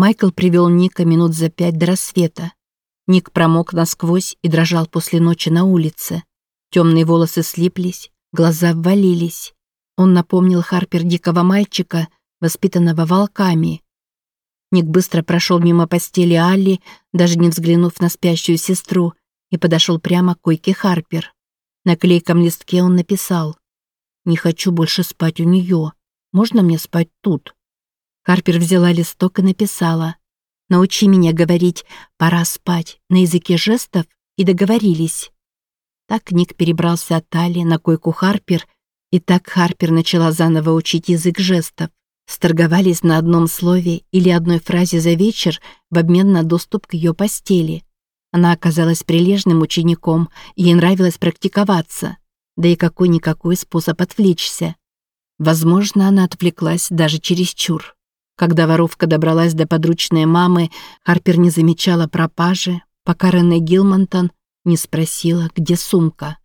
Майкл привел Ника минут за пять до рассвета. Ник промок насквозь и дрожал после ночи на улице. Темные волосы слиплись, глаза ввалились. Он напомнил Харпер дикого мальчика, воспитанного волками. Ник быстро прошел мимо постели Алли, даже не взглянув на спящую сестру, и подошел прямо к койке Харпер. На клейком листке он написал «Не хочу больше спать у нее. Можно мне спать тут?» Харпер взяла листок и написала «Научи меня говорить «пора спать» на языке жестов» и договорились. Так Ник перебрался от Али на койку Харпер, и так Харпер начала заново учить язык жестов. Сторговались на одном слове или одной фразе за вечер в обмен на доступ к ее постели. Она оказалась прилежным учеником, ей нравилось практиковаться. Да и какой-никакой способ отвлечься. Возможно, она отвлеклась даже чересчур. Когда воровка добралась до подручной мамы, Харпер не замечала пропажи, пока Рене Гилмонтон не спросила, где сумка.